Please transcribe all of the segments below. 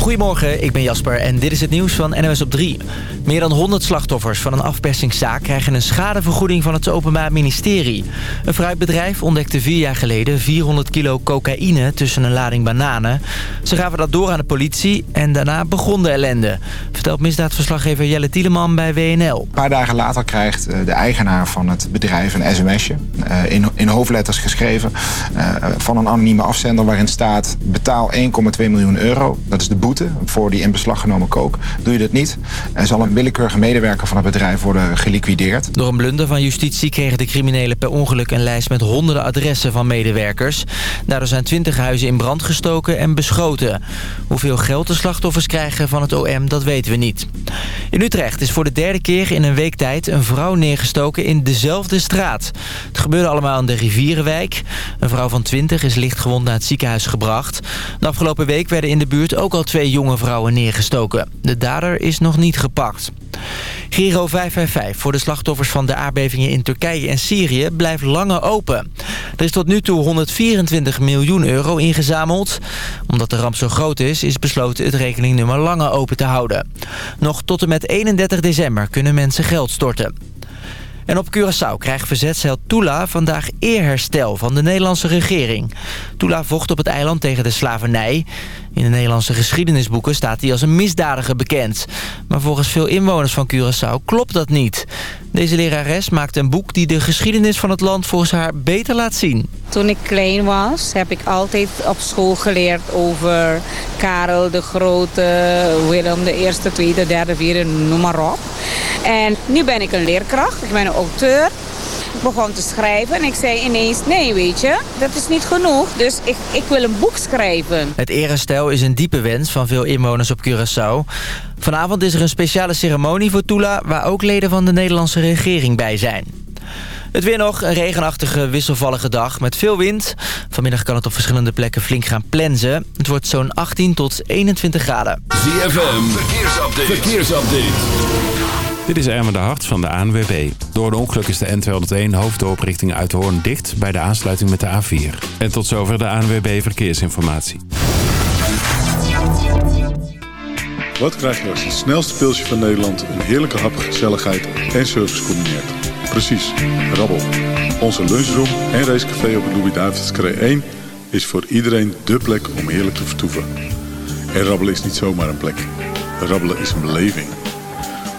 Goedemorgen, ik ben Jasper en dit is het nieuws van NOS op 3. Meer dan 100 slachtoffers van een afpersingszaak krijgen een schadevergoeding van het Openbaar Ministerie. Een fruitbedrijf ontdekte vier jaar geleden 400 kilo cocaïne tussen een lading bananen. Ze gaven dat door aan de politie en daarna begon de ellende. Vertelt misdaadverslaggever Jelle Tieleman bij WNL. Een paar dagen later krijgt eh, de eigenaar van het bedrijf een sms'je. eh, In, hoofdletters geschreven eh, van een anonieme afzender waarin staat... betaal 1,2 miljoen euro. Dat is de boete voor die in beslag genomen kook. Doe je dat niet, er zal een willekeurige medewerker van het bedrijf worden geliquideerd. Door een blunder van justitie kregen de criminelen per ongeluk een lijst met honderden adressen van medewerkers. Daardoor zijn 20 huizen in brand gestoken en beschoten. Hoeveel geld de slachtoffers krijgen van het OM, dat weten we niet. In Utrecht is voor de derde keer in een week tijd een vrouw neergestoken in dezelfde straat. Het gebeurde allemaal in de Rivierenwijk. Een vrouw van 20 is lichtgewond naar het ziekenhuis gebracht. De afgelopen week werden in de buurt ook al twee jonge vrouwen neergestoken. De dader is nog niet gepakt. Giro 555 voor de slachtoffers van de aardbevingen in Turkije en Syrië blijft langer open. Er is tot nu toe 124 miljoen euro ingezameld. Omdat de ramp zo groot is, is besloten het rekeningnummer langer open te houden. Nog tot en met 31 december kunnen mensen geld storten. En op Curaçao krijgt verzetsheld Tula vandaag eerherstel van de Nederlandse regering. Tula vocht op het eiland tegen de slavernij. In de Nederlandse geschiedenisboeken staat hij als een misdadiger bekend. Maar volgens veel inwoners van Curaçao klopt dat niet. Deze lerares maakt een boek die de geschiedenis van het land volgens haar beter laat zien. Toen ik klein was, heb ik altijd op school geleerd over Karel de Grote, Willem de Eerste, Tweede, Derde, Vierde, noem maar op. En nu ben ik een leerkracht, ik ben een auteur. Ik begon te schrijven en ik zei ineens, nee weet je, dat is niet genoeg. Dus ik, ik wil een boek schrijven. Het erestel is een diepe wens van veel inwoners op Curaçao. Vanavond is er een speciale ceremonie voor Tula... waar ook leden van de Nederlandse regering bij zijn. Het weer nog, een regenachtige, wisselvallige dag met veel wind. Vanmiddag kan het op verschillende plekken flink gaan plensen. Het wordt zo'n 18 tot 21 graden. ZFM, verkeersupdate. verkeersupdate. Dit is Ermen de Hart van de ANWB. Door een ongeluk is de N201 hoofddorp richting Uithoorn dicht bij de aansluiting met de A4. En tot zover de ANWB Verkeersinformatie. Wat krijg je als het snelste pilsje van Nederland... een heerlijke hap, gezelligheid en service combineert? Precies, rabbel. Onze lunchroom en racecafé op het Louis-David's 1... is voor iedereen dé plek om heerlijk te vertoeven. En rabbelen is niet zomaar een plek. Rabbelen is een beleving.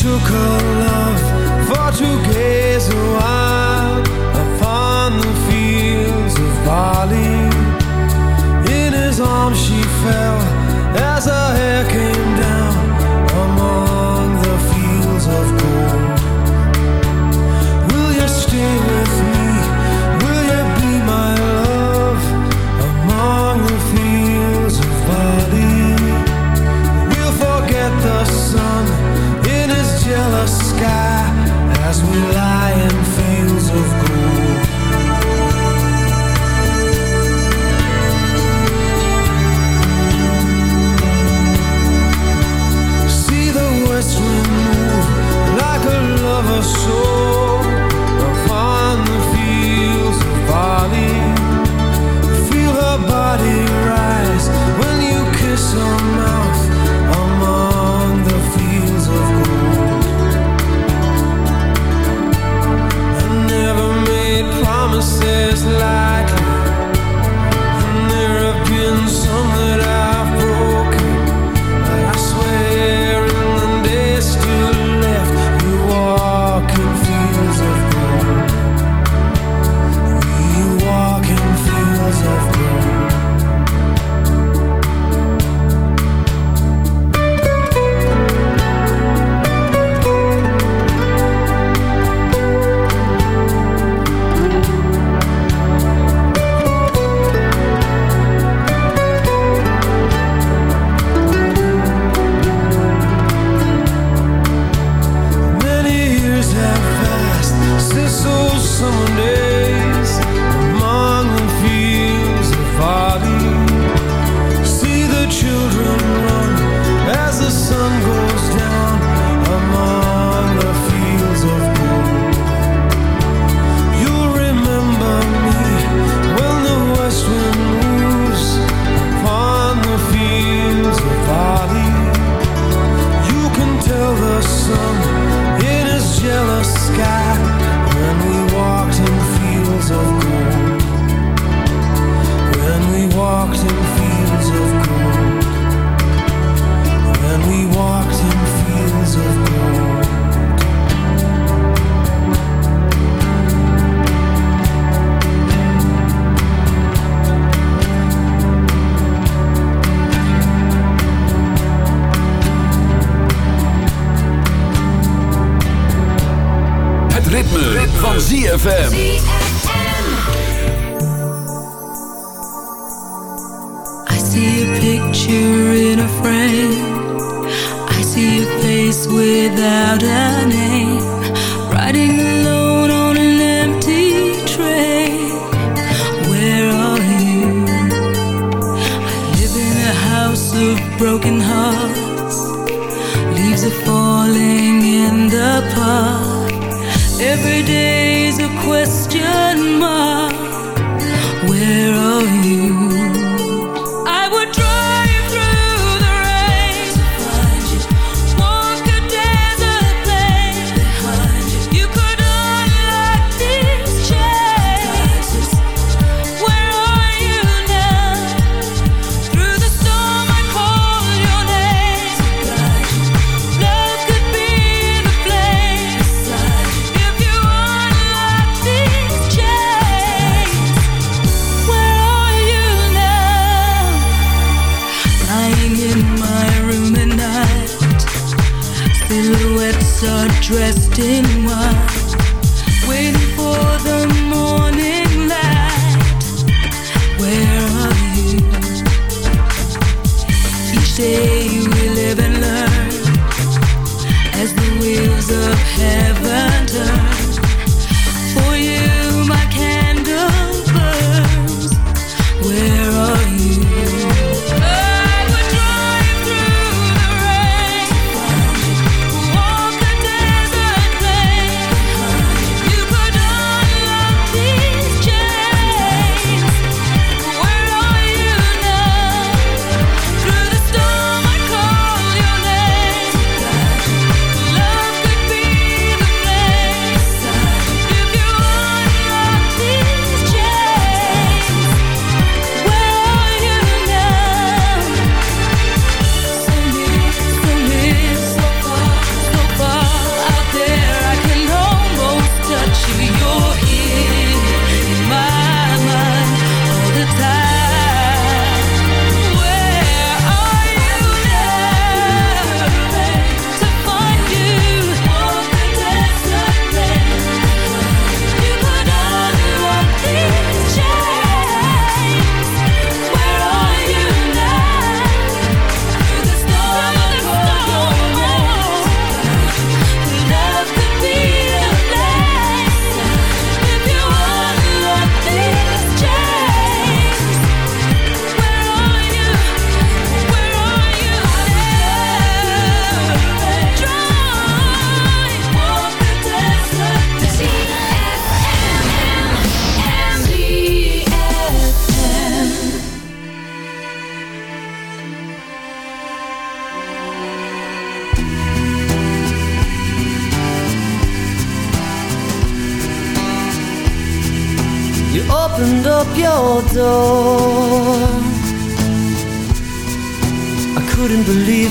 took her love dressed in white,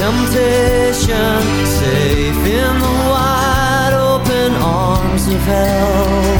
temptation, safe in the wide open arms of hell.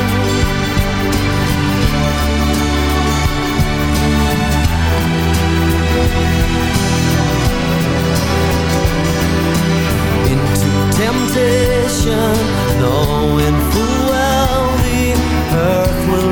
Temptation, knowing full well the earth will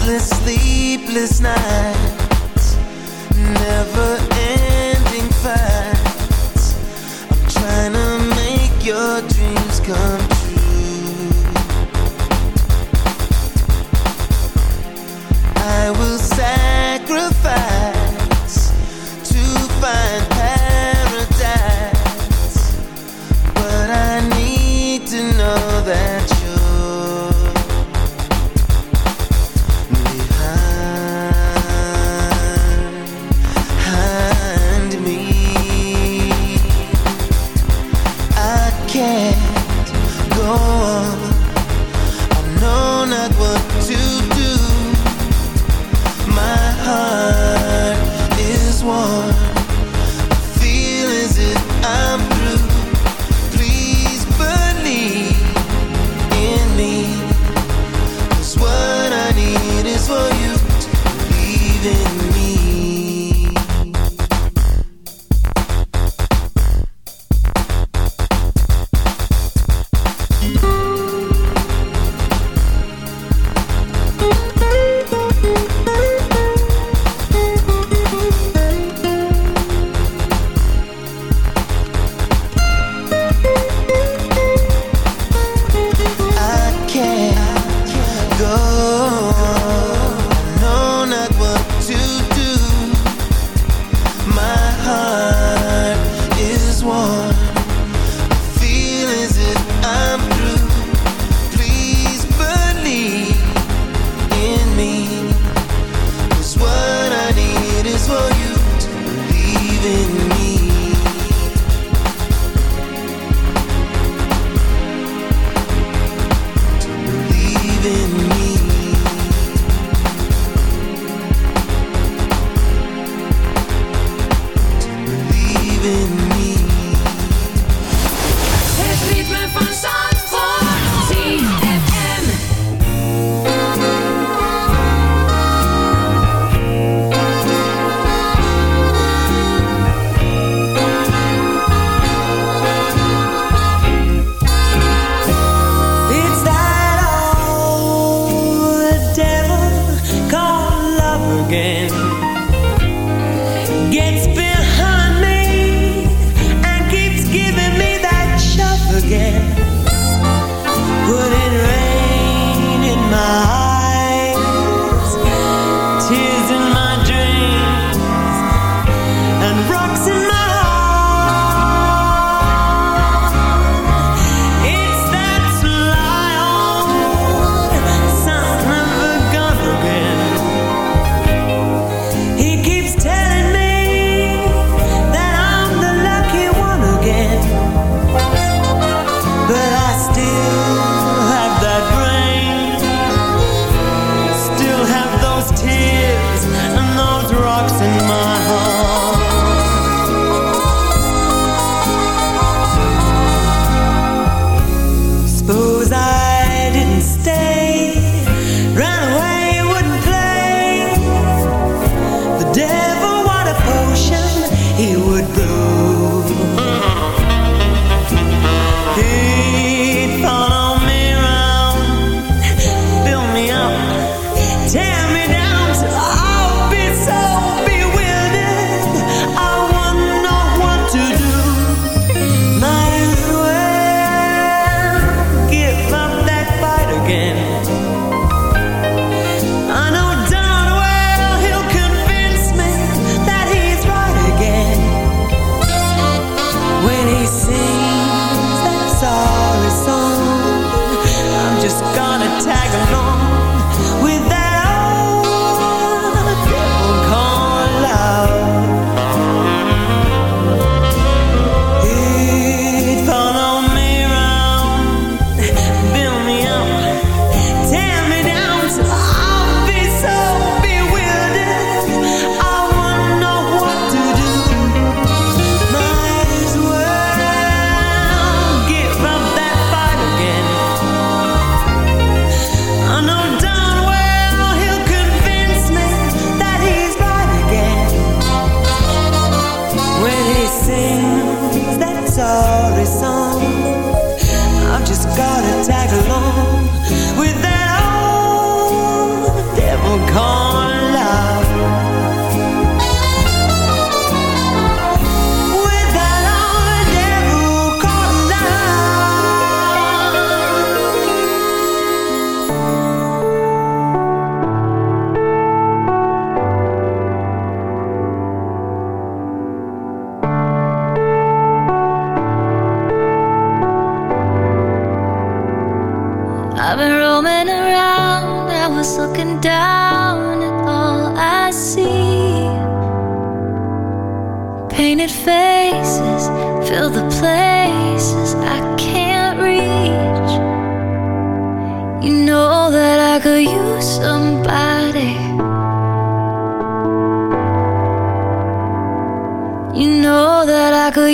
Endless sleepless nights, never ending fights. I'm trying to make your dreams come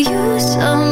that I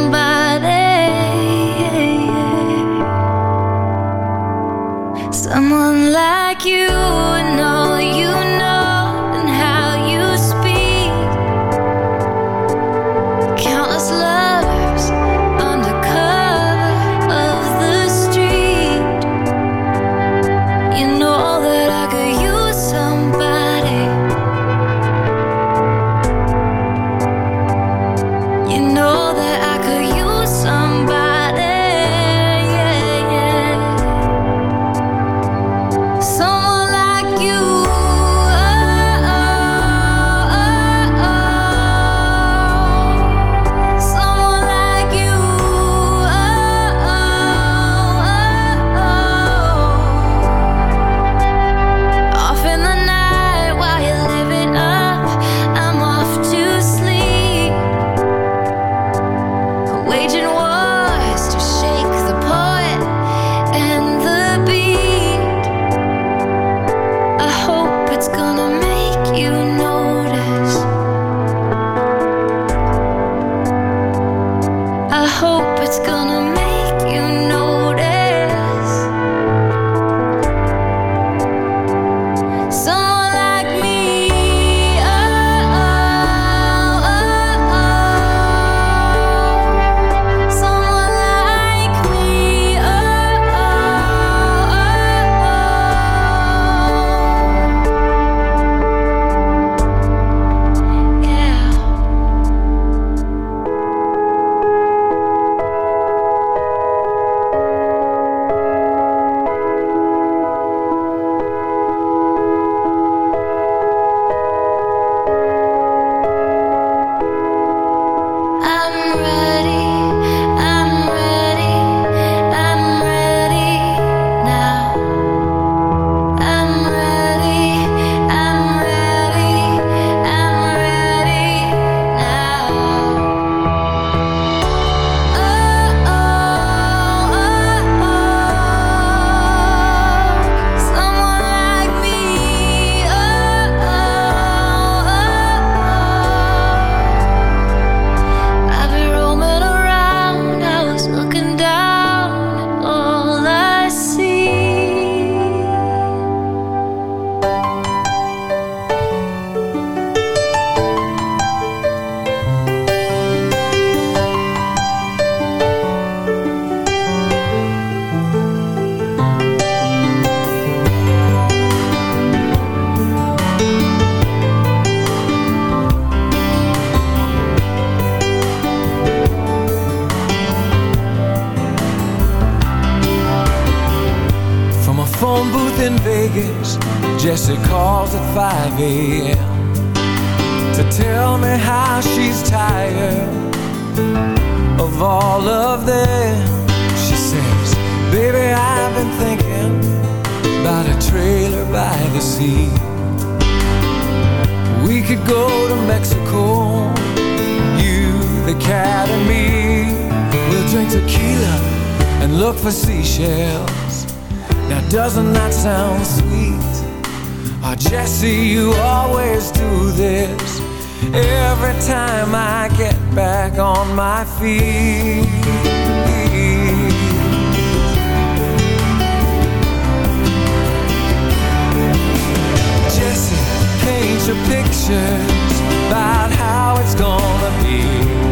drink tequila and look for seashells. Now doesn't that sound sweet? Oh, Jessie, you always do this every time I get back on my feet. Jessie, paint your pictures about how it's gonna be.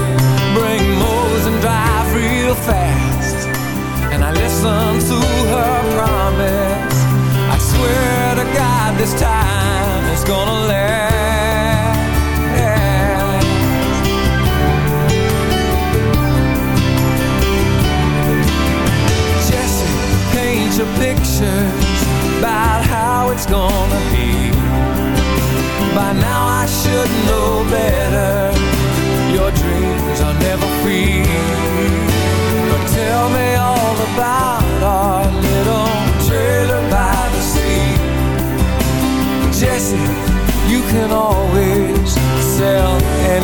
bring and drive real fast. And I listen to her promise. I swear to God, this time it's gonna last. Jessie, paint your pictures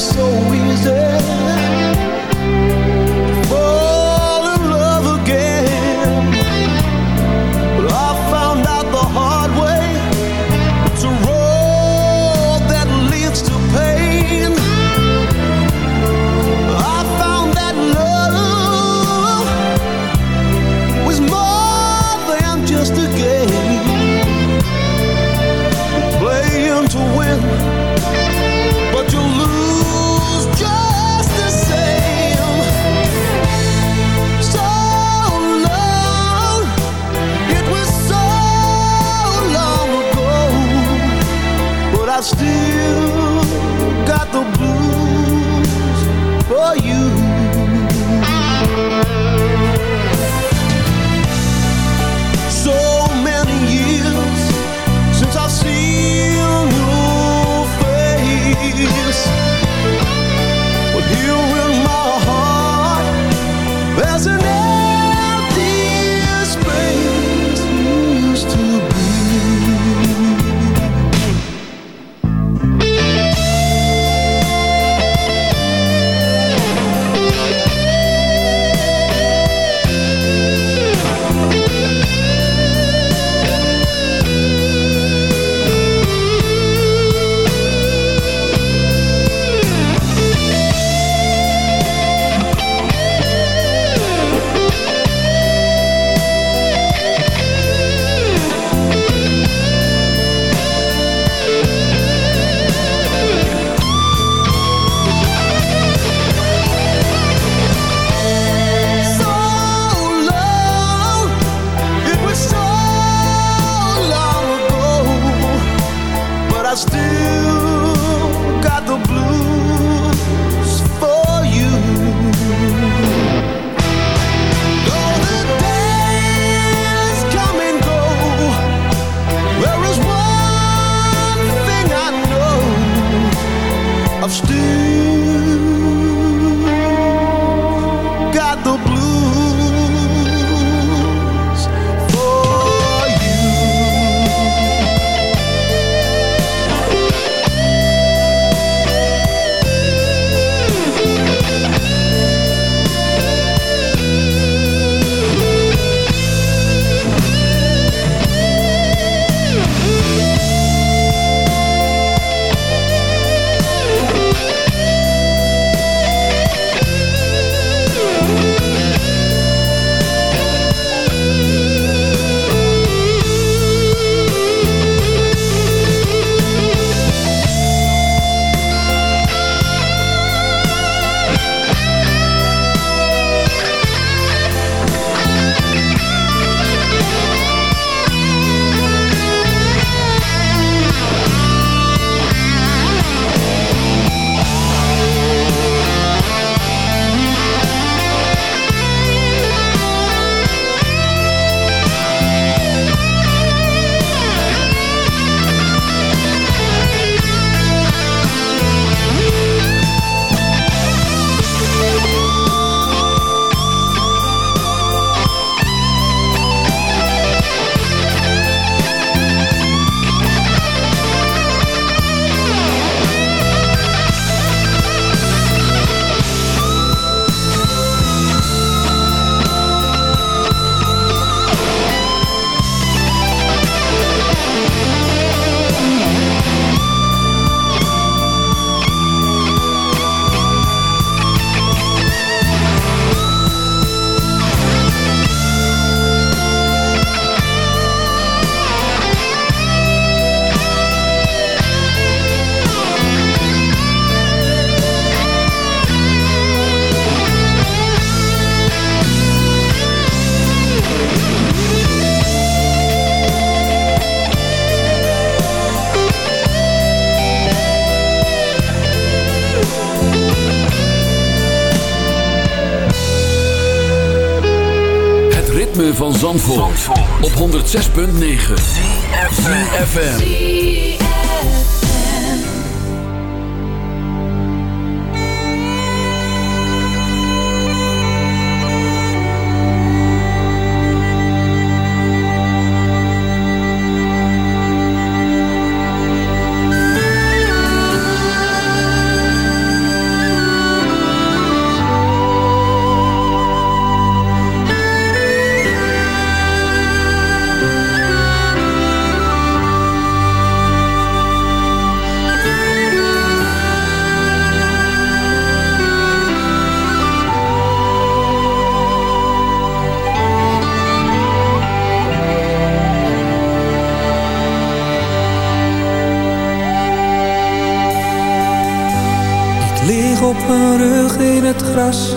So easy 106.9 FM.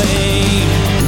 alleen.